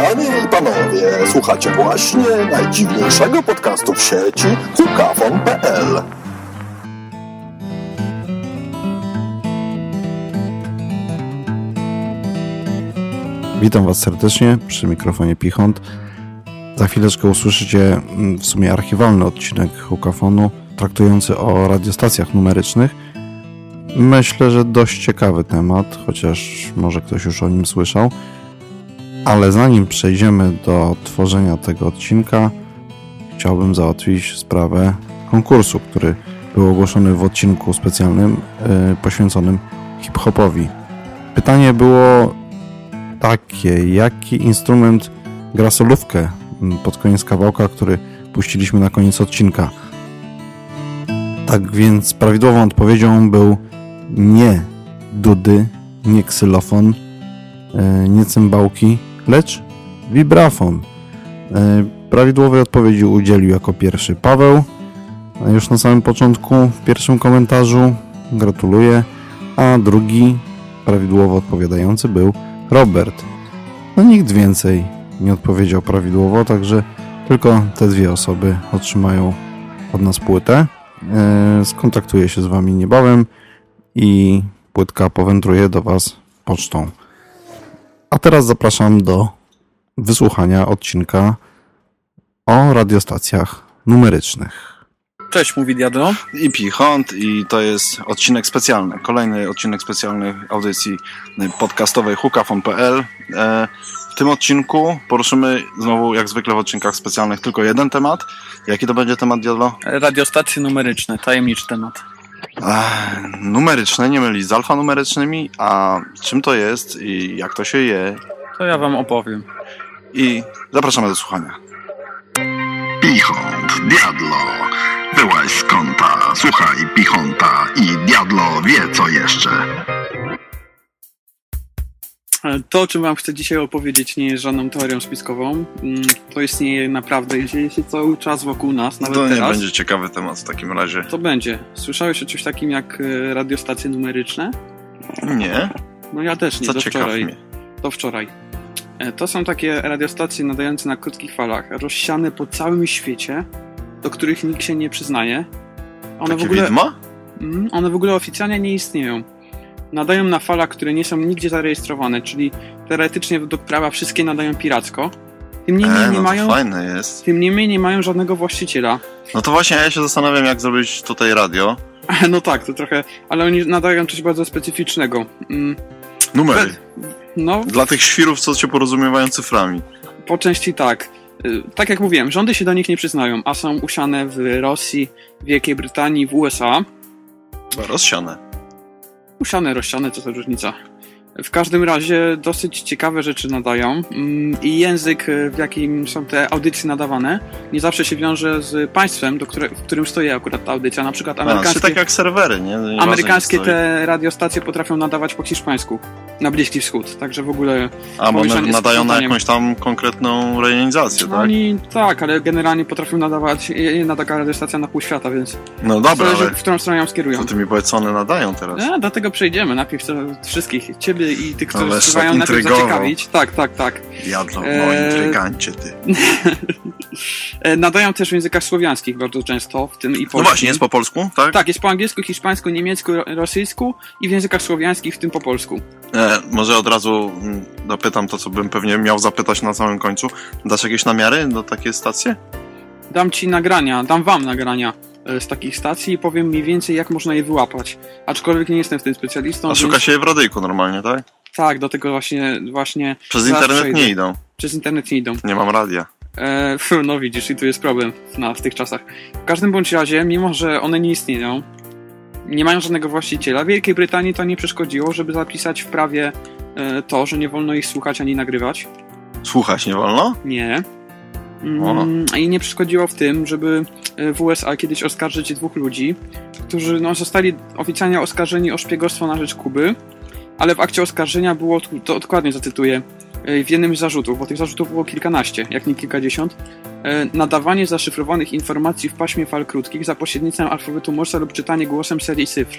Panie i panowie, słuchacie właśnie najdziwniejszego podcastu w sieci hukafon.pl Witam Was serdecznie przy mikrofonie Pichont. Za chwileczkę usłyszycie mm, w sumie archiwalny odcinek Hukafonu traktujący o radiostacjach numerycznych. Myślę, że dość ciekawy temat, chociaż może ktoś już o nim słyszał. Ale zanim przejdziemy do tworzenia tego odcinka, chciałbym załatwić sprawę konkursu, który był ogłoszony w odcinku specjalnym yy, poświęconym hip-hopowi. Pytanie było takie, jaki instrument gra solówkę pod koniec kawałka, który puściliśmy na koniec odcinka. Tak więc prawidłową odpowiedzią był nie dudy, nie ksylofon, nie cymbałki, lecz vibrafon. Prawidłowej odpowiedzi udzielił jako pierwszy Paweł. Już na samym początku, w pierwszym komentarzu, gratuluję. A drugi, prawidłowo odpowiadający był Robert. No nikt więcej nie odpowiedział prawidłowo, także tylko te dwie osoby otrzymają od nas płytę. Skontaktuję się z Wami niebawem i płytka powędruje do Was pocztą. A teraz zapraszam do wysłuchania odcinka o radiostacjach numerycznych. Cześć, mówi Diablo. I Pichont i to jest odcinek specjalny, kolejny odcinek specjalny audycji podcastowej hukafon.pl. W tym odcinku poruszymy znowu, jak zwykle w odcinkach specjalnych, tylko jeden temat. Jaki to będzie temat, Diablo? Radiostacje numeryczne, tajemniczy temat. Ech, numeryczne, nie myli z alfanumerycznymi, a czym to jest i jak to się je? To ja wam opowiem. I zapraszamy do słuchania. Pichont, Diablo, wyłaź z kąta, słuchaj Pichonta i Diablo wie co jeszcze. To, o czym wam chcę dzisiaj opowiedzieć, nie jest żadną teorią spiskową. To istnieje naprawdę i dzieje się cały czas wokół nas, nawet To nie teraz. będzie ciekawy temat w takim razie. To będzie. Słyszałeś o czymś takim jak e, radiostacje numeryczne? Nie, No ja też nie, co to ciekaw wczoraj. mnie. To wczoraj. E, To są takie radiostacje nadające na krótkich falach, rozsiane po całym świecie, do których nikt się nie przyznaje. One Takie w ogóle, widma? Mm, one w ogóle oficjalnie nie istnieją. Nadają na falach, które nie są nigdzie zarejestrowane, czyli teoretycznie według prawa wszystkie nadają piracko. Tym niemniej, E, nie no mają, to fajne jest. tym niemniej nie mają żadnego właściciela. No to właśnie ja się zastanawiam, jak zrobić tutaj radio. No tak, to trochę, ale oni nadają coś bardzo specyficznego. Mm, Numery. No, Dla tych świrów, co się porozumiewają cyframi. Po części tak. Y, Tak jak mówiłem, rządy się do nich nie przyznają, a są usiane w Rosji, Wielkiej Brytanii, w USA. Rozsiane. Usiane, rozsiane, to różnica. W każdym razie dosyć ciekawe rzeczy nadają mm, i język, y, w jakim są te audycje nadawane, nie zawsze się wiąże z państwem, do które, w którym stoi akurat ta audycja. Na przykład A, czy amerykańskie, tak jak serwery, nie? Nieważne, amerykańskie te radiostacje potrafią nadawać po hiszpańsku na Bliski Wschód, także w ogóle A, bo one nadają na jakąś tam konkretną rejonizację, No tak? Oni tak, ale generalnie potrafią nadawać jedna taka radiostacja na pół świata, więc No dobra, zależy, ale w którą stronę ją skierują. to ty mi powiedz, co one nadają teraz. A, do tego przejdziemy. Najpierw wszystkich, ciebie i tych, którzy Ale tak najpierw zaciekawić. Tak, tak, tak. Diablo, no Eee, intrygancie ty. E, Nadają też w językach słowiańskich bardzo często, w tym i polskim. No właśnie, jest po polsku, tak? Tak, jest po angielsku, hiszpańsku, niemiecku, ro- rosyjsku i w językach słowiańskich, w tym po polsku. E, może od razu mm, dopytam to, co bym pewnie miał zapytać na samym końcu. Dasz jakieś namiary do takiej stacji? Dam ci nagrania, dam wam nagrania e, z takich stacji i powiem mniej więcej, jak można je wyłapać. Aczkolwiek nie jestem w tym specjalistą. A więc- szuka się je w radyjku normalnie, tak? Tak, do tego właśnie, właśnie Przez internet przejdę. nie idą. przez internet nie idą. Nie mam radia. E, no widzisz, i tu jest problem na, w tych czasach. W każdym bądź razie, mimo że one nie istnieją, nie mają żadnego właściciela, Wielkiej Brytanii to nie przeszkodziło, żeby zapisać w prawie e, to, że nie wolno ich słuchać ani nagrywać. Słuchać nie wolno? Nie. Mm, I nie przeszkodziło w tym, żeby e, w USA kiedyś oskarżyć dwóch ludzi, którzy no, zostali oficjalnie oskarżeni o szpiegostwo na rzecz Kuby, ale w akcie oskarżenia było, to dokładnie zacytuję, e, w jednym z zarzutów, bo tych zarzutów było kilkanaście, jak nie kilkadziesiąt, e, nadawanie zaszyfrowanych informacji w paśmie fal krótkich za pośrednictwem alfabetu Morsa lub czytanie głosem serii cyfr.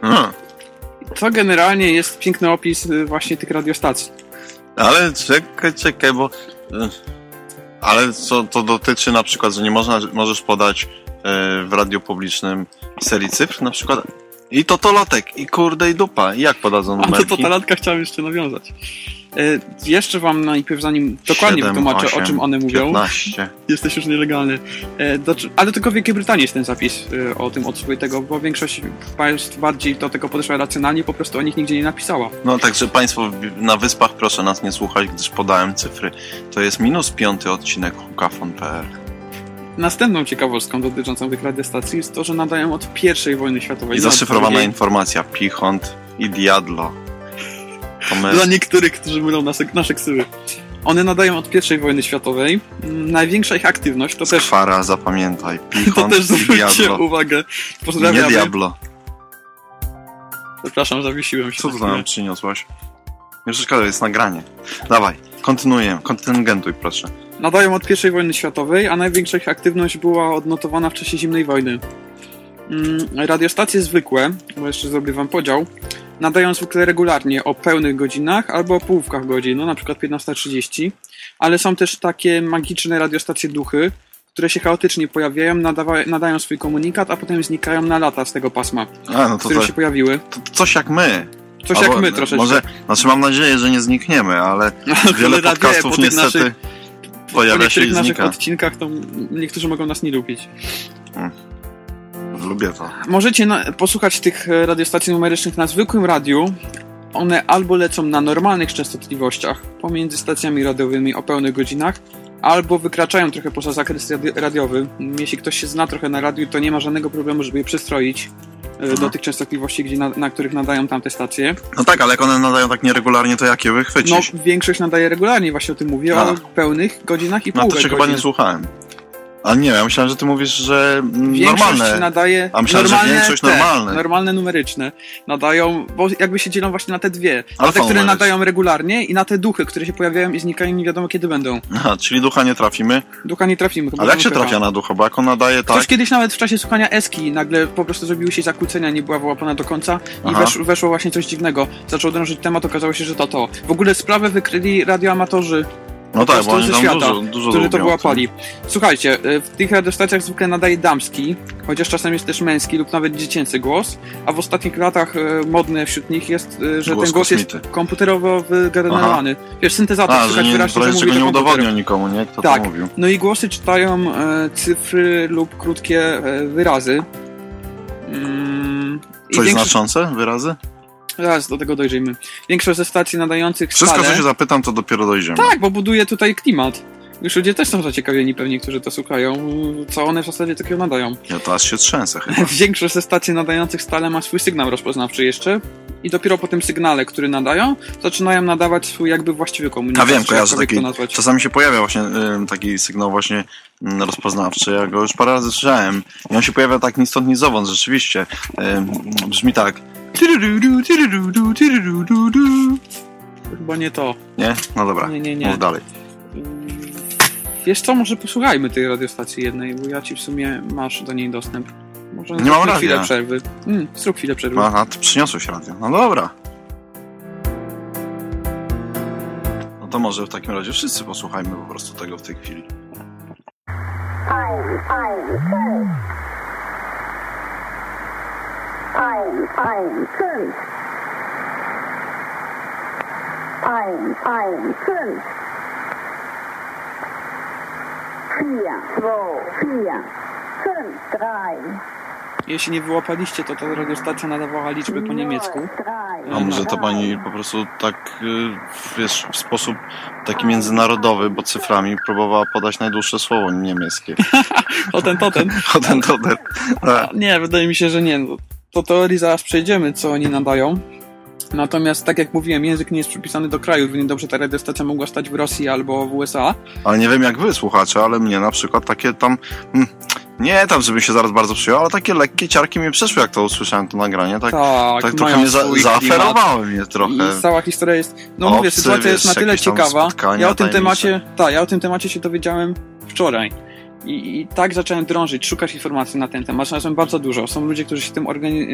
Hmm. To generalnie jest piękny opis właśnie tych radiostacji. Ale czekaj, czekaj, bo... Ale co to dotyczy na przykład, że nie można, możesz podać y, w radiu publicznym serii cyfr na przykład i to to lotek, i kurde, i dupa. I jak podadzą A numerki? to totalatka chciałem jeszcze nawiązać. E, jeszcze wam najpierw, zanim dokładnie wytłumaczę, o czym one mówią, 15. jesteś już nielegalny. E, do, ale tylko w Wielkiej Brytanii jest ten zapis e, o tym odsłuchu tego, bo większość państw bardziej do tego podeszła racjonalnie, po prostu o nich nigdzie nie napisała. No także Państwo na wyspach proszę nas nie słuchać, gdyż podałem cyfry. To jest minus piąty odcinek hukafon.pl. Następną ciekawostką dotyczącą tych radiostacji jest to, że nadają od pierwszej wojny światowej. I nie zaszyfrowana drugiej. informacja. Pichont i Diadlo. To my... Dla niektórych, którzy mylą nasze, nasze ksywy. One nadają od pierwszej wojny światowej. Mm, Największa ich aktywność to też, Skwara, zapamiętaj. to Pichont też i zwróćcie Diablo. uwagę. Nie Pozdrawiamy. Diablo. Przepraszam, zawiesiłem się. Co chwilę. nam przyniosłaś? Nie przeszkadza, jest nagranie. Dawaj, kontynuujemy. Kontyngentuj, proszę. Nadają od pierwszej wojny światowej, a największa ich aktywność była odnotowana w czasie zimnej wojny. Mm, Radiostacje zwykłe, bo jeszcze zrobię wam podział, nadają zwykle regularnie o pełnych godzinach albo o połówkach godzin, no na przykład 15.30, ale są też takie magiczne radiostacje duchy, które się chaotycznie pojawiają, nadawa- nadają swój komunikat, a potem znikają na lata z tego pasma, A, no w to, którym to, się pojawiły. to coś jak my. Coś Albo, jak my troszeczkę. Może, znaczy mam nadzieję, że nie znikniemy, ale wiele Cholera wie, podcastów niestety naszych- pojawia po się i naszych znika. odcinkach to niektórzy mogą nas nie lubić. Lubię to. Możecie na, posłuchać tych e, radiostacji numerycznych na zwykłym radiu. One albo lecą na normalnych częstotliwościach pomiędzy stacjami radiowymi o pełnych godzinach, albo wykraczają trochę poza zakres radi- radiowy. Jeśli ktoś się zna trochę na radiu, to nie ma żadnego problemu, żeby je przestroić e, do Mhm. tych częstotliwości, gdzie na, na których nadają tamte stacje. No tak, ale jak one nadają tak nieregularnie, to jakie No, wychwycisz? większość nadaje regularnie, właśnie o tym mówię, A. o pełnych godzinach i No to półek się chyba godzin. nie słuchałem. Ale nie, ja myślałem, że ty mówisz, że mm, Większość normalne. nadaje A myślałem, że normalne, większość te, normalne. normalne numeryczne nadają, bo jakby się dzielą właśnie na te dwie. Na te, Alfa które numeryczne. nadają regularnie i na te duchy, które się pojawiają i znikają nie wiadomo kiedy będą. Aha, czyli ducha nie trafimy. Ducha nie trafimy. Ale jak się trafia na ducha? Bo jak on nadaje tak... Ktoś kiedyś nawet w czasie słuchania Eski nagle po prostu zrobiły się zakłócenia, nie była wyłapana do końca i wesz, weszło właśnie coś dziwnego. Zaczął drążyć temat, okazało się, że to to. W ogóle sprawę wykryli radioamatorzy No tak, bo ze świata, dużo, dużo to lubią. wyłapali. Słuchajcie, y, w tych radiostacjach zwykle nadaje damski, chociaż czasem jest też męski lub nawet dziecięcy głos, a w ostatnich latach y, modne wśród nich jest, y, że Głos ten głos jest kosmity. komputerowo wygenerowany. Wiesz, syntezator, A, że słychać nie, wyraźnie, że mówi czego do nie udowodnią nikomu, nie? Kto Tak. to mówił. No i głosy czytają e, cyfry lub krótkie e, wyrazy. Mm, Coś większość, znaczące? Wyrazy? Zaraz do tego dojrzymy. Większość ze stacji nadających Wszystko, stale... co się zapytam, to dopiero dojdziemy. Tak, bo buduje tutaj klimat. Już ludzie też są zaciekawieni pewnie, którzy to słuchają, co one w zasadzie takiego nadają. Ja to aż się trzęsę chyba. Większość ze stacji nadających stale ma swój sygnał rozpoznawczy jeszcze i dopiero po tym sygnale, który nadają, zaczynają nadawać swój jakby właściwy komunikat. A wiem, kojarzę taki, to nazwać. czasami się pojawia właśnie taki sygnał właśnie ym, rozpoznawczy, ja go już parę razy słyszałem i on się pojawia tak ni stąd ni zowąd, rzeczywiście. Brzmi tak, Chyba nie to. nie? No dobra, Nie, nie, nie. mów dalej. Wiesz co, może posłuchajmy tej radiostacji jednej, bo ja ci w sumie masz do niej dostęp. Może Nie mam zrób chwilę radia. przerwy. Mm, zrób chwilę przerwy. Aha, ty przyniosłeś radio. No dobra. No to może w takim razie wszyscy posłuchajmy po prostu tego w tej chwili. Ein, fünf. Ein, ein, fünf. Ein, ein, fünf. Vier, zwei, vier. Fünf, drei. Jeśli nie wyłapaliście, to ta radiostacja nadawała liczby po niemiecku. Drei. A może to pani po prostu tak, y, wiesz, w sposób taki międzynarodowy, bo cyframi próbowała podać najdłuższe słowo niemieckie. O ten, to ten. O ten, to ten. Tak. Nie, wydaje mi się, że nie. Do teorii zaraz przejdziemy, co oni nadają. Natomiast, tak jak mówiłem, język nie jest przypisany do kraju. Równie dobrze ta radiostacja mogła stać w Rosji albo w USA. Ale nie wiem jak wy słuchacze, ale mnie na przykład takie tam, mm, nie tam, żebym się zaraz bardzo przyjął, ale takie lekkie ciarki mi przeszły, jak to usłyszałem to nagranie. Tak, Tak, tak trochę mnie za, zaaferowały mnie trochę. I cała historia jest. No Obcy, mówię, sytuacja wiesz, jest na tyle ciekawa. Ja o tym temacie. Tak, ja o tym temacie się dowiedziałem wczoraj. I, I tak zacząłem drążyć, szukać informacji na ten temat. Znalazłem bardzo dużo. Są ludzie, którzy się tym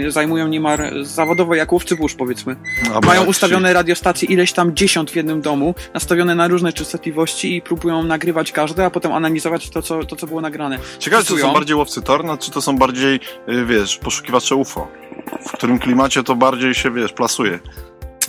zajmują niemal zawodowo jak łowcy burz, powiedzmy. Albo Mają ustawione radiostacje, ileś tam dziesiąt w jednym domu, nastawione na różne częstotliwości i próbują nagrywać każde, a potem analizować to, co, to, co było nagrane. Ci... Ciekawe, czy to są bardziej łowcy torna, czy to są bardziej, y, wiesz, poszukiwacze UFO? W którym klimacie to bardziej się, wiesz, plasuje.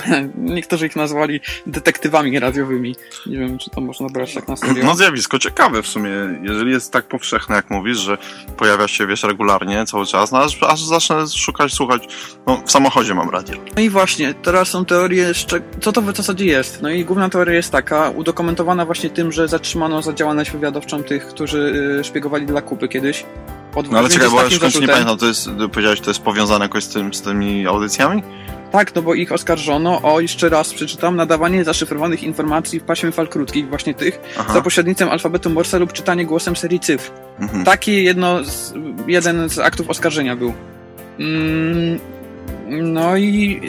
Niektórzy ich nazwali detektywami radiowymi. Nie wiem, czy to można brać tak na serio. No zjawisko ciekawe w sumie, jeżeli jest tak powszechne, jak mówisz, że pojawia się, wiesz, regularnie, cały czas, no aż, aż zacznę szukać, słuchać, no w samochodzie mam radio. No i właśnie, teraz są teorie, jeszcze, co to w zasadzie jest? No i główna teoria jest taka, udokumentowana właśnie tym, że zatrzymano za działalność wywiadowczą tych, którzy y, szpiegowali dla Kupy kiedyś. Pod, No ale czekaj, z bo ja nie pamiętam, to jest, powiedziałeś, to jest powiązane jakoś z, tym, z tymi audycjami? Tak, no bo ich oskarżono o, jeszcze raz przeczytam, nadawanie zaszyfrowanych informacji w paśmie fal krótkich, właśnie tych, Aha. za pośrednictwem alfabetu Morse lub czytanie głosem serii cyfr. Mhm. Taki jedno z, jeden z aktów oskarżenia był. Mm, no i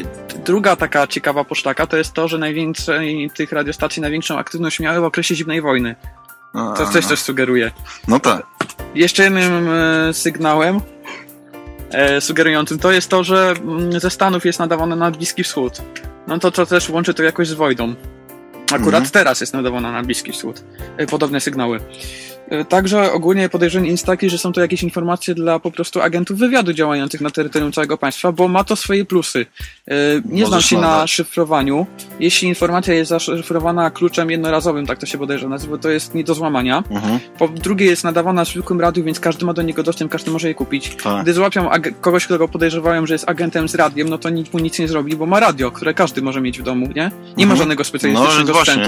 druga taka ciekawa poszlaka to jest to, że najwięcej tych radiostacji największą aktywność miały w okresie zimnej wojny. To coś też sugeruje. No tak. Jeszcze jednym e, sygnałem sugerującym to jest to, że mm, ze Stanów jest nadawane na Bliski Wschód. No to, to też łączy to jakoś z wojną. Akurat Mhm. teraz jest nadawana na Bliski Wschód. E, podobne sygnały. E, Także ogólnie podejrzenie jest takie, że są to jakieś informacje dla po prostu agentów wywiadu działających na terytorium całego państwa, bo ma to swoje plusy. E, Nie znam się na szyfrowaniu. Jeśli informacja jest zaszyfrowana kluczem jednorazowym, tak to się bodajże nazywa, to jest nie do złamania. Mhm. Po drugie jest nadawana w zwykłym radiu, więc każdy ma do niego dostęp, każdy może je kupić. Tak. Gdy złapią kogoś, którego podejrzewałem, że jest agentem z radiem, no to nikt mu nic nie zrobi, bo ma radio, które każdy może mieć w domu, nie? Nie ma Mhm. żadnego No, specjalistycznego więc właśnie.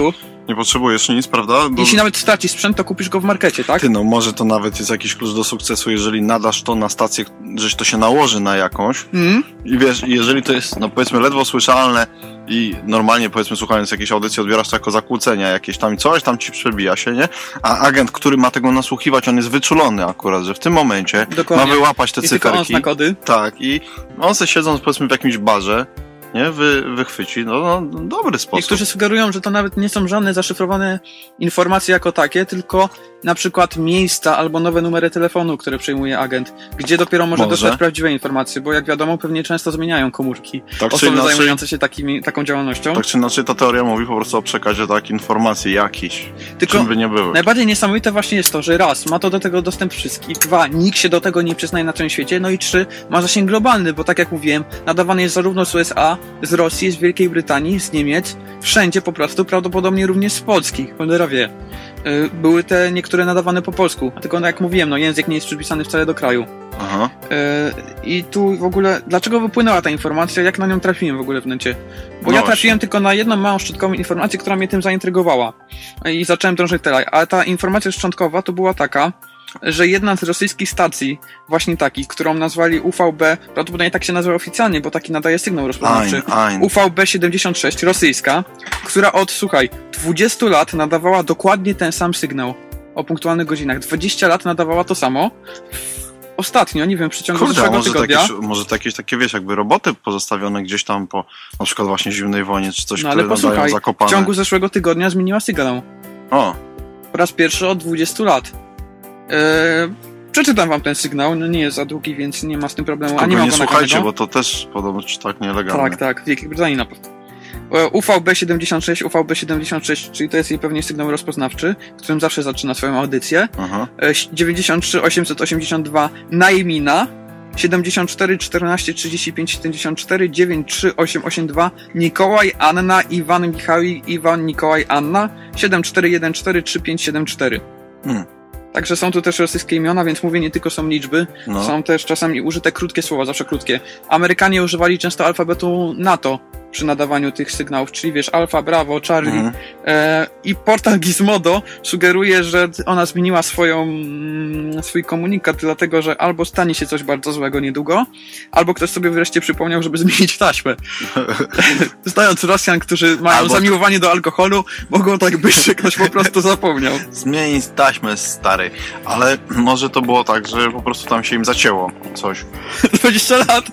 Nie potrzebujesz nic, prawda? Bo... Jeśli nawet stracisz sprzęt, to kupisz go w markecie, tak? Ty, no może to nawet jest jakiś klucz do sukcesu, jeżeli nadasz to na stację, żeś to się nałoży na jakąś Mhm. i wiesz, jeżeli to jest, no powiedzmy, ledwo słyszalne i normalnie, powiedzmy, słuchając jakiejś audycji, odbierasz to jako zakłócenia jakieś tam i coś tam ci przebija się, nie? A agent, który ma tego nasłuchiwać, on jest wyczulony akurat, że w tym momencie Dokładnie. ma wyłapać te I tylko on cyferki. zna kody. Tak, i on se siedząc, powiedzmy, w jakimś barze, nie, Wy, wychwyci, no, no dobry sposób. Niektórzy sugerują, że to nawet nie są żadne zaszyfrowane informacje jako takie, tylko na przykład miejsca albo nowe numery telefonu, które przejmuje agent, gdzie dopiero może, Może. dostać prawdziwe informacje, bo jak wiadomo, pewnie często zmieniają komórki. Tak Osoby inaczej- zajmujące się takimi, taką działalnością. Tak czy inaczej, ta teoria mówi po prostu o przekazie tak informacji jakiś, Tylko czym by nie były. Najbardziej niesamowite właśnie jest to, że raz, ma to do tego dostęp wszystkich, dwa, nikt się do tego nie przyznaje na całym świecie, no i trzy, ma zasięg globalny, bo tak jak mówiłem, nadawany jest zarówno z USA, z Rosji, z Wielkiej Brytanii, z Niemiec, wszędzie po prostu, prawdopodobnie również z Polski, cholera wie. Y, Były te niektóre nadawane po polsku, tylko no jak mówiłem, no język nie jest przypisany wcale do kraju. Aha. Y, I tu w ogóle, dlaczego wypłynęła ta informacja, jak na nią trafiłem w ogóle w necie? Bo No ja właśnie. trafiłem tylko na jedną małą szczątkową informację, która mnie tym zaintrygowała. I zacząłem drążyć dalej. Ale ta informacja szczątkowa to była taka, że jedna z rosyjskich stacji, właśnie takich, którą nazwali UVB, prawdopodobnie tak się nazywa oficjalnie, bo taki nadaje sygnał rozpoznawczy. Ein. UVB-76, rosyjska, która od, słuchaj, 20 lat nadawała dokładnie ten sam sygnał o punktualnych godzinach. 20 lat nadawała to samo. Ostatnio, nie wiem, w przeciągu Kurde, zeszłego może tygodnia. jakieś, może to jakieś takie, wiesz, jakby roboty pozostawione gdzieś tam po na przykład właśnie zimnej wojnie, czy coś, No ale które posłuchaj, w zakopane. ciągu zeszłego tygodnia zmieniła sygnał. O, Po raz pierwszy od 20 lat. Eee, przeczytam wam ten sygnał, no nie jest za długi, więc nie ma z tym problemu. A kogo nie nie, go słuchajcie, bo to też podobno czy tak nielegalne. Tak, tak, w Wielkiej Brytanii na pewno. E, UVB76, UVB76, czyli to jest jej pewnie sygnał rozpoznawczy, którym zawsze zaczyna swoją audycję. Aha. E, 93 882 Najmina, 74 14 35 74 93 882 Mikołaj, Anna, Iwan, Michał, Iwan, Mikołaj, Anna, 7414 3574. Hmm. Także są tu też rosyjskie imiona, więc mówię, nie tylko są liczby, No. są też czasami użyte krótkie słowa, zawsze krótkie. Amerykanie używali często alfabetu NATO przy nadawaniu tych sygnałów, czyli wiesz, Alfa, Bravo, Charlie. Mhm. E, I portal Gizmodo sugeruje, że ona zmieniła swoją, mm, swój komunikat, dlatego że albo stanie się coś bardzo złego niedługo, albo ktoś sobie wreszcie przypomniał, żeby zmienić taśmę. Znając Rosjan, którzy mają Albo- zamiłowanie do alkoholu, mogą tak być, że ktoś po prostu zapomniał. Zmień taśmę, stary. Ale może to było tak, że po prostu tam się im zacięło coś. 20 lat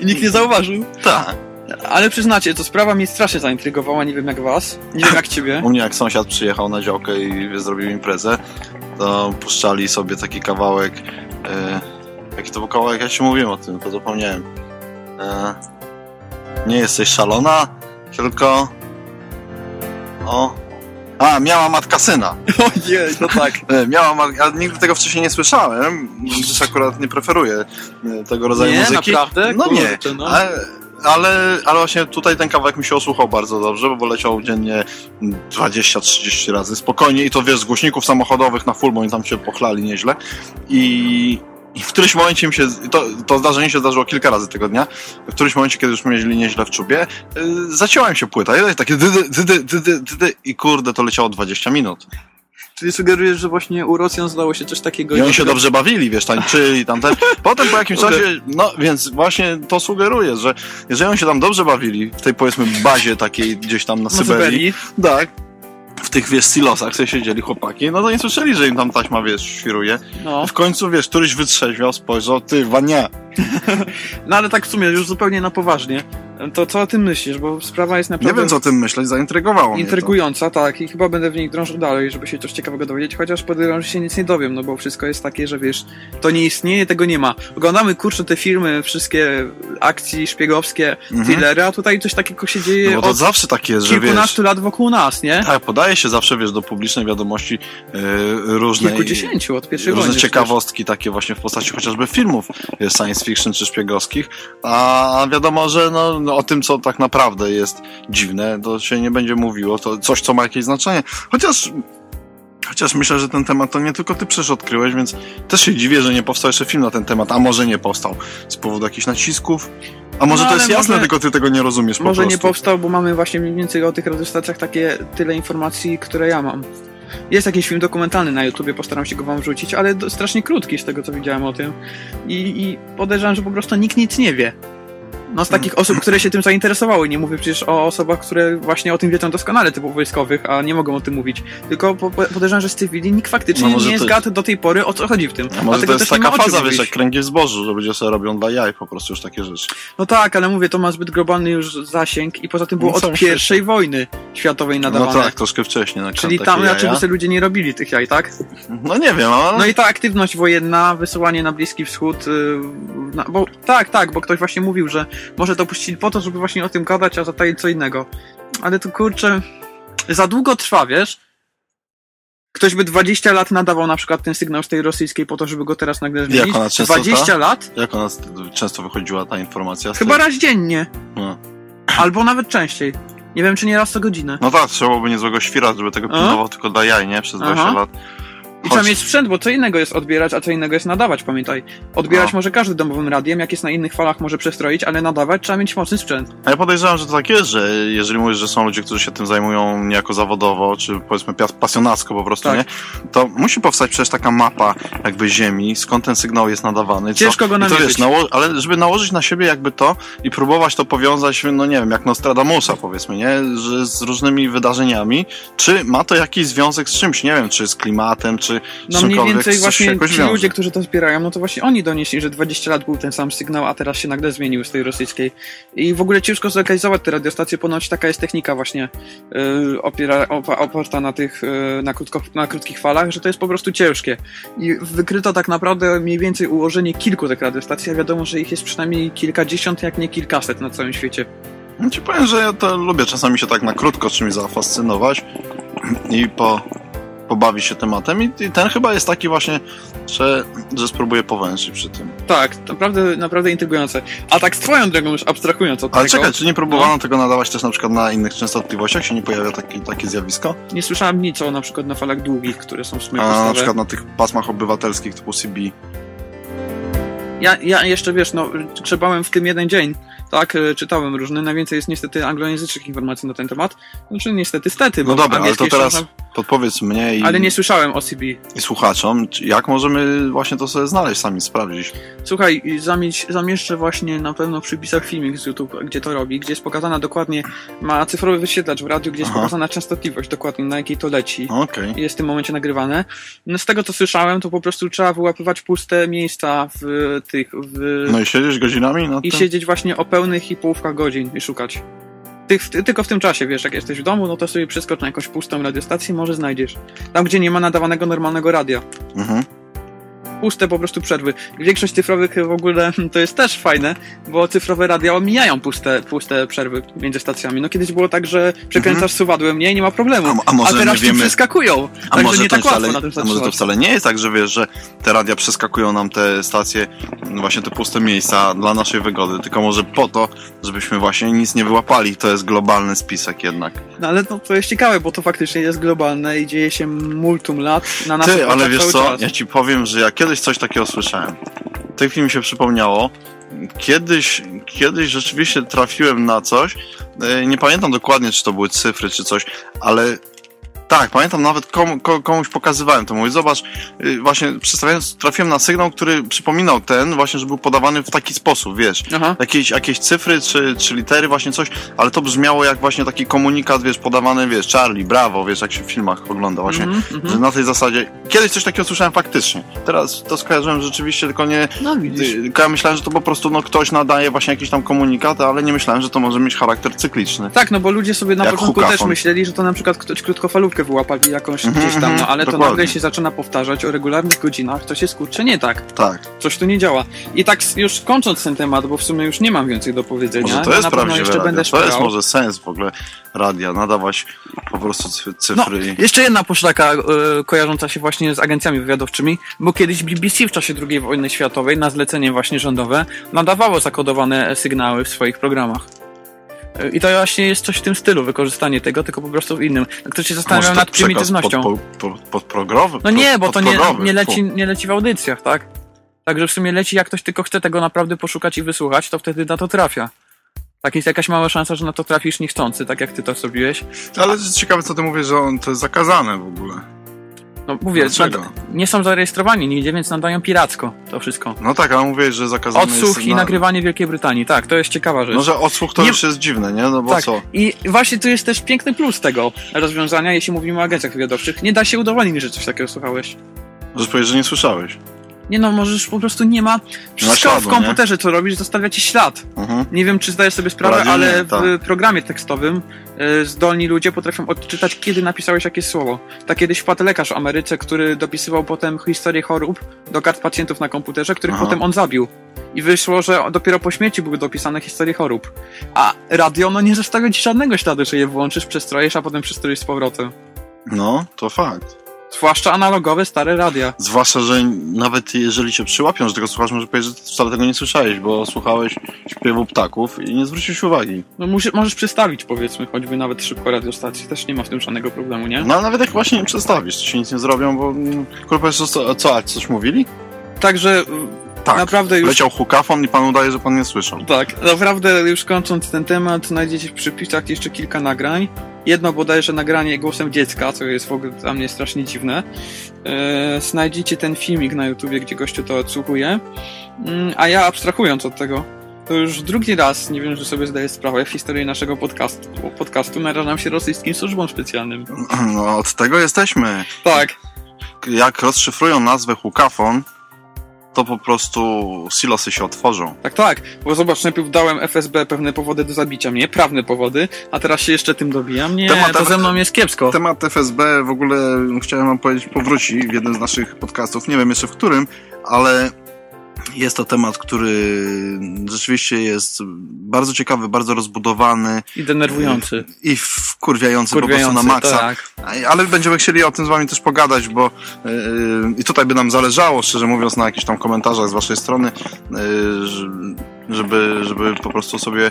i nikt nie zauważył. Tak. Ale przyznacie, to sprawa mnie strasznie zaintrygowała, nie wiem jak was, nie wiem jak ciebie. U mnie jak sąsiad przyjechał na działkę i zrobił imprezę, to puszczali sobie taki kawałek. E, jaki to był kawałek? Ja się mówiłem o tym, to zapomniałem. E, nie jesteś szalona, tylko. O. A, miała matka syna. Ojej, no tak. E, Miała matka. Ja nigdy tego wcześniej nie słyszałem, gdyż akurat nie preferuję tego rodzaju Nie, muzyki. naprawdę? No nie, Kurczę, no. ale, ale, ale właśnie tutaj ten kawałek mi się osłuchał bardzo dobrze, bo leciał dziennie 20-30 razy spokojnie i to wiesz, z głośników samochodowych na full, bo oni tam się pochlali nieźle. I, i w którymś momencie mi się, to, to zdarzenie się zdarzyło kilka razy tego dnia, w którymś momencie, kiedy już mieli nieźle w czubie, yy, zacięła mi się płyta. I takie dydy, dydy, dydy, dydy i kurde, to leciało 20 minut. Czyli sugerujesz, że właśnie u Rosjan zdało się coś takiego. I oni się dobrze bawili, wiesz, tańczyli tamten. Potem po jakimś Okej. czasie, no więc właśnie to sugeruje, że jeżeli oni się tam dobrze bawili, w tej powiedzmy bazie takiej gdzieś tam na Na Syberii, Syberii. tak, w tych wiesz silosach sobie siedzieli chłopaki, no to nie słyszeli, że im tam taśma wiesz świruje. No. W końcu wiesz, któryś wytrzeźwiał, spojrzał, ty, wania. no ale tak w sumie, już zupełnie na poważnie. To co o tym myślisz? Bo sprawa jest Nie naprawdę wiem co o tym myśleć, zaintrygowało mnie intrygująca, tak. I chyba będę w niej drążył dalej, żeby się coś ciekawego dowiedzieć, chociaż podejrzewam, że się nic nie dowiem, no bo wszystko jest takie, że wiesz, to nie istnieje, tego nie ma. Oglądamy, kurczę, te filmy, wszystkie akcji szpiegowskie, Mhm. thrillery, a tutaj coś takiego się dzieje No bo to od zawsze tak jest, że wiesz... kilkunastu lat wokół nas, nie? Tak, podaje się zawsze, wiesz, do publicznej wiadomości yy, różne... Kilkudziesięciu od pierwszej różne ciekawostki takie właśnie w postaci chociażby filmów e, science fiction czy szpiegowskich, a wiadomo, że no, no, o tym, co tak naprawdę jest dziwne, to się nie będzie mówiło, to coś, co ma jakieś znaczenie. Chociaż Chociaż myślę, że ten temat to nie tylko ty przecież odkryłeś, więc też się dziwię, że nie powstał jeszcze film na ten temat, a może nie powstał z powodu jakichś nacisków, a może No, to jest jasne, może- tylko ty tego nie rozumiesz Może nie prostu. powstał, bo mamy właśnie mniej więcej o tych radiostacjach takie tyle informacji, które ja mam. Jest jakiś film dokumentalny na YouTubie, postaram się go wam wrzucić, ale strasznie krótki z tego, co widziałem o tym. I, I podejrzewam, że po prostu nikt nic nie wie. No z takich osób, które się tym zainteresowały. Nie mówię przecież o osobach, które właśnie o tym wiedzą doskonale, typu wojskowych, a nie mogą o tym mówić. Tylko po, po, podejrzewam, że z cywili nikt faktycznie No nie zgadł do tej pory, o co chodzi w tym. A może Dlatego to jest taka faza, wiesz, jak kręgi w zbożu, że ludzie sobie robią dla jaj po prostu już takie rzeczy. No tak, ale mówię, to ma zbyt globalny już zasięg i poza tym było No od pierwszej wojny światowej nadawane. No tak, troszkę wcześniej. Na Czyli tam raczej by sobie ludzie nie robili tych jaj, tak? No nie wiem, ale... No i ta aktywność wojenna, wysyłanie na Bliski Wschód, yy, na, bo tak, tak, bo ktoś właśnie mówił, że może to puścili po to, żeby właśnie o tym gadać, a zataić co innego. Ale to kurczę, za długo trwa, wiesz? Ktoś by 20 lat nadawał na przykład ten sygnał z tej rosyjskiej po to, żeby go teraz nagle zmienić. ona częstota? 20 lat? Jak ona często wychodziła ta informacja? Chyba tej- raz dziennie. No. Albo nawet częściej. Nie wiem, czy nie raz co godzinę. No tak, trzeba byłoby niezłego świra, żeby tego pilnował tylko dla jaj, nie? Przez 20 Aha. I trzeba mieć sprzęt, bo co innego jest odbierać, a co innego jest nadawać, pamiętaj. Odbierać No. może każdy domowym radiem, jak jest na innych falach może przestroić, ale nadawać trzeba mieć mocny sprzęt. A ja podejrzewam, że to tak jest, że jeżeli mówisz, że są ludzie, którzy się tym zajmują niejako zawodowo, czy powiedzmy pasjonacko po prostu, Tak. nie? To musi powstać przecież taka mapa jakby ziemi, skąd ten sygnał jest nadawany. co- Ciężko go namierzyć. wiesz, nało- ale żeby nałożyć na siebie jakby to i próbować to powiązać, no nie wiem, jak Nostradamusa powiedzmy, nie? Że z różnymi wydarzeniami, czy ma to jakiś związek z czymś, nie wiem, czy z klimatem, czy z No mniej więcej właśnie ci wiąże. ludzie, którzy to zbierają, no to właśnie oni donieśli, że 20 lat był ten sam sygnał, a teraz się nagle zmienił z tej rosyjskiej. I w ogóle ciężko zlokalizować te radiostacje, ponoć taka jest technika właśnie yy, opiera, opa, oparta na tych, yy, na, krótko, na krótkich falach, że to jest po prostu ciężkie. I wykryto tak naprawdę mniej więcej ułożenie kilku tych radiostacji, a wiadomo, że ich jest przynajmniej kilkadziesiąt, jak nie kilkaset na całym świecie. No ci powiem, że ja to lubię czasami się tak na krótko czymś zafascynować i po, pobawić się tematem i, i ten chyba jest taki właśnie, że, że spróbuję powęszyć przy tym. Tak, naprawdę, naprawdę intrygujące. A tak swoją drogą już abstrahując od Ale tego, czekaj, czy nie próbowano tego nadawać też na przykład na innych częstotliwościach? Się nie pojawia taki, takie zjawisko? nie słyszałem nic o na przykład na falach długich, które są w sumie A na przykład na tych pasmach obywatelskich typu CB. Ja, ja jeszcze, wiesz, no, grzebałem w tym jeden dzień, tak, e, czytałem różne, najwięcej jest niestety anglojęzycznych informacji na ten temat, znaczy niestety stety, bo No dobra, ale to teraz podpowiedz mnie i, Ale nie słyszałem o CB. i słuchaczom, jak możemy właśnie to sobie znaleźć, sami sprawdzić. Słuchaj, zamieć, zamieszczę właśnie na pewno w przypisach filmik z YouTube, gdzie to robi, gdzie jest pokazana dokładnie, ma cyfrowy wyświetlacz w radiu, gdzie jest Aha. pokazana częstotliwość dokładnie, na jakiej to leci. I jest w tym momencie nagrywane. No z tego co słyszałem, to po prostu trzeba wyłapywać puste miejsca w tych, w... No i siedzieć godzinami na i tym? siedzieć właśnie o pełnych i połówkach godzin i szukać. Ty, ty, tylko w tym czasie, wiesz, jak jesteś w domu, no to sobie przeskocz na jakąś pustą radiostację, może znajdziesz. Tam, gdzie nie ma nadawanego normalnego radia. Mhm. Puste po prostu przerwy. Większość cyfrowych w ogóle to jest też fajne, bo cyfrowe radia omijają puste, puste przerwy między stacjami. No kiedyś było tak, że przekręcasz suwadłem, nie, nie ma problemu. Mhm. A- a może teraz my ci wiemy- przeskakują. A Także może, nie to tak łatwo wcale, na tym a może to wcale nie jest tak, że wiesz, że te radia przeskakują nam te stacje, no właśnie te puste miejsca dla naszej wygody, tylko może po to, żebyśmy właśnie nic nie wyłapali. To jest globalny spisek jednak. No ale no, to jest ciekawe, bo to faktycznie jest globalne i dzieje się multum lat na naszych Ty, ale wiesz co, czas. ja ci powiem, że ja kiedyś coś takiego słyszałem. W tej chwili mi się przypomniało. Kiedyś, kiedyś rzeczywiście trafiłem na coś. e, Nie pamiętam dokładnie, czy to były cyfry, czy coś, ale tak, pamiętam nawet komu, ko- komuś pokazywałem to. Mówię, zobacz, y, właśnie przedstawiając, trafiłem na sygnał, który przypominał ten, właśnie, że był podawany w taki sposób, wiesz. Aha. Jakieś, jakieś cyfry czy, czy litery, właśnie coś, ale to brzmiało jak właśnie taki komunikat, wiesz, podawany, wiesz, Charlie, brawo, wiesz, jak się w filmach ogląda właśnie, mhm. że na tej zasadzie. Kiedyś coś takiego słyszałem faktycznie. Teraz to skojarzyłem rzeczywiście, tylko nie. No widzisz. y, Tylko ja myślałem, że to po prostu no, ktoś nadaje właśnie jakiś tam komunikat, ale nie myślałem, że to może mieć charakter cykliczny. Tak, no bo ludzie sobie na Jak początku hukafon. też myśleli, że to na przykład ktoś krótkofalówkę wyłapali jakąś Mhm, gdzieś tam, no mhm, ale to dokładnie. nagle się zaczyna powtarzać o regularnych godzinach, to się skurczy nie tak. Tak. Coś tu nie działa. I tak już kończąc ten temat, bo w sumie już nie mam więcej do powiedzenia. Może to jest na pewno prawdziwe jeszcze radio. będę To jest może sens w ogóle radia, nadawać po prostu cy- No, cyfry. i- jeszcze jedna poszlaka e, kojarząca się właśnie z agencjami wywiadowczymi, bo kiedyś BBC w czasie II wojny światowej na zlecenie właśnie rządowe nadawało zakodowane sygnały w swoich programach. I to właśnie jest coś w tym stylu, wykorzystanie tego, tylko po prostu w innym. Ktoś się to nad prymitywnością. Pod, pod, pod? No nie, bo to nie, nie, leci, nie leci w audycjach, tak? Także w sumie leci, jak ktoś tylko chce tego naprawdę poszukać i wysłuchać, to wtedy na to trafia. Tak jest jakaś mała szansa, że na to trafisz niechcący, tak jak ty to zrobiłeś. Ale ciekawe, co ty mówisz, że on, to jest zakazane w ogóle. No mówię, Dlaczego? nad, nie są zarejestrowani nigdzie, więc nadają piracko to wszystko. No tak, ale mówię, że zakazane Odsłuch jest... i na- nagrywanie w Wielkiej Brytanii, tak, to jest ciekawa rzecz. No, że odsłuch to Nie- już jest dziwne, nie? No bo tak, co? i właśnie tu jest też piękny plus tego rozwiązania, jeśli mówimy o agencjach wywiadowczych. Nie da się udowodnić, że coś takiego słuchałeś. Możesz powiedzieć, że nie słyszałeś. Nie no, możesz po prostu nie ma... Wszystko śladu, w komputerze, co robisz, zostawia ci ślad. Mhm. Nie wiem, czy zdajesz sobie sprawę, Radio ale nie, tak. w programie tekstowym e, zdolni ludzie potrafią odczytać, kiedy napisałeś jakieś słowo. Tak kiedyś wpadł lekarz w Ameryce, który dopisywał potem historię chorób do kart pacjentów na komputerze, których Aha. potem on zabił. I wyszło, że dopiero po śmierci były dopisane historie chorób. A radio, no nie zostawia ci żadnego śladu, że je włączysz, przestrojesz, a potem przestroisz z powrotem. No, to fakt. Zwłaszcza analogowe, stare radia. Zwłaszcza, że nawet jeżeli cię przyłapią, że tego słuchasz, może powiedzieć, że wcale tego nie słyszałeś, bo słuchałeś śpiewu ptaków i nie zwróciłeś uwagi. No musi, możesz przestawić, powiedzmy, choćby nawet szybko radiostację. Też nie ma w tym żadnego problemu, nie? No ale nawet jak właśnie nie przestawisz, to się nic nie zrobią, bo... mm, Kurwa, co, co, coś mówili? Także Tak. naprawdę już... Leciał hukafon i pan udaje, że pan nie słyszał. Tak, naprawdę już kończąc ten temat, znajdziecie w przypisach jeszcze kilka nagrań. Jedno bodajże nagranie głosem dziecka, co jest w ogóle dla mnie strasznie dziwne. Eee, znajdziecie ten filmik na YouTubie, gdzie gościu to odsłuchuje. Mm, a ja abstrahując od tego, to już drugi raz, nie wiem, że sobie zdaję sprawę, w historii naszego podcastu, podcastu narażam się rosyjskim służbom specjalnym. No, od tego jesteśmy. Tak, Jak rozszyfrują nazwę hukafon, to po prostu silosy się otworzą. tak, tak. Bo zobacz, najpierw dałem FSB pewne powody do zabicia mnie, prawne powody, a teraz się jeszcze tym dobijam. Nie, Temat- to ze mną jest kiepsko. Temat FSB w ogóle chciałem wam powiedzieć powróci w jednym z naszych podcastów. Nie wiem jeszcze w którym, ale jest to temat, który rzeczywiście jest bardzo ciekawy, bardzo rozbudowany I denerwujący. i wkurwiający, po prostu na maksa. tak. Ale będziemy chcieli o tym z wami też pogadać, bo yy, i tutaj by nam zależało, szczerze mówiąc, na jakichś tam komentarzach z waszej strony, yy, żeby, żeby po prostu sobie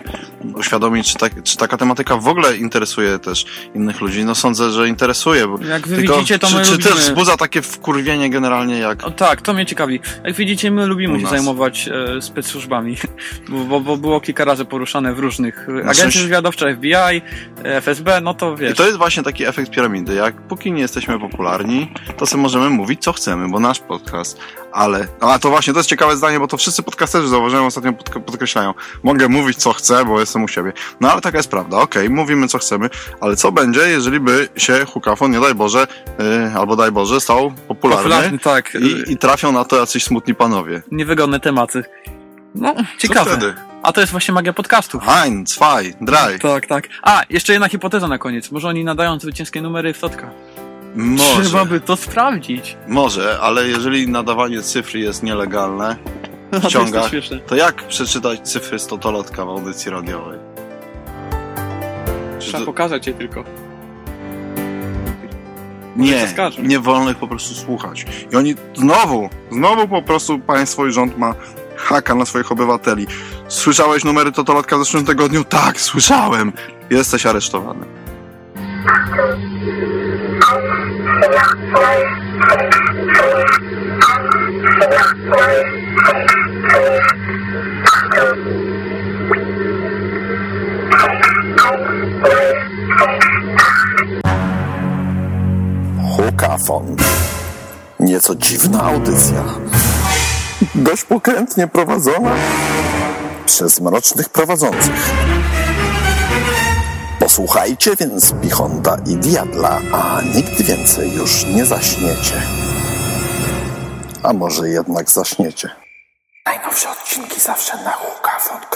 uświadomić, czy, tak, czy taka tematyka w ogóle interesuje też innych ludzi. No sądzę, że interesuje. Bo Jak wy tylko widzicie, to czy, my czy lubimy... też wzbudza takie wkurwienie generalnie jak... O, tak, to mnie ciekawi. Jak widzicie, my lubimy się zajmować e, spec-służbami, bo, bo, było kilka razy poruszane w różnych Na agencje szczęście- wywiadowcze, FBI, e, FSB, no to wiesz. I to jest właśnie taki efekt piramidy. Jak póki nie jesteśmy popularni, to sobie możemy mówić, co chcemy, bo nasz podcast, ale... A to właśnie, to jest ciekawe zdanie, bo to wszyscy podcasterzy zauważyłem, ostatnio podk- podkreślają. Mogę mówić, co chcę, bo jestem u siebie. No ale taka jest prawda, okej, mówimy, co chcemy, ale co będzie, jeżeli by się hukafon, nie daj Boże, yy, albo daj Boże, stał popularny, Popularny, tak. i, i trafią na to jacyś smutni panowie. Niewygodne tematy. No, ciekawe. wtedy? A to jest właśnie magia podcastów. Ein, zwei, drei. Tak, tak. A, jeszcze jedna hipoteza na koniec. Może oni nadają zwycięskie numery w Totka. Może, Trzeba by to sprawdzić. może, ale jeżeli nadawanie cyfry jest nielegalne w to to ciągach, śmieszne. to jak przeczytać cyfry z totolotka w audycji radiowej? Trzeba to- pokazać je tylko. Nie, nie wolno ich po prostu słuchać. I oni znowu, znowu po prostu państwo i rząd ma haka na swoich obywateli. Słyszałeś numery Totolotka w zeszłym tygodniu? Tak, słyszałem. Jesteś aresztowany. Dość pokrętnie prowadzona przez mrocznych prowadzących. Posłuchajcie więc Pichonta i Diabla, a nigdy więcej już nie zaśniecie. A może jednak zaśniecie. Najnowsze odcinki zawsze na hukafon.pl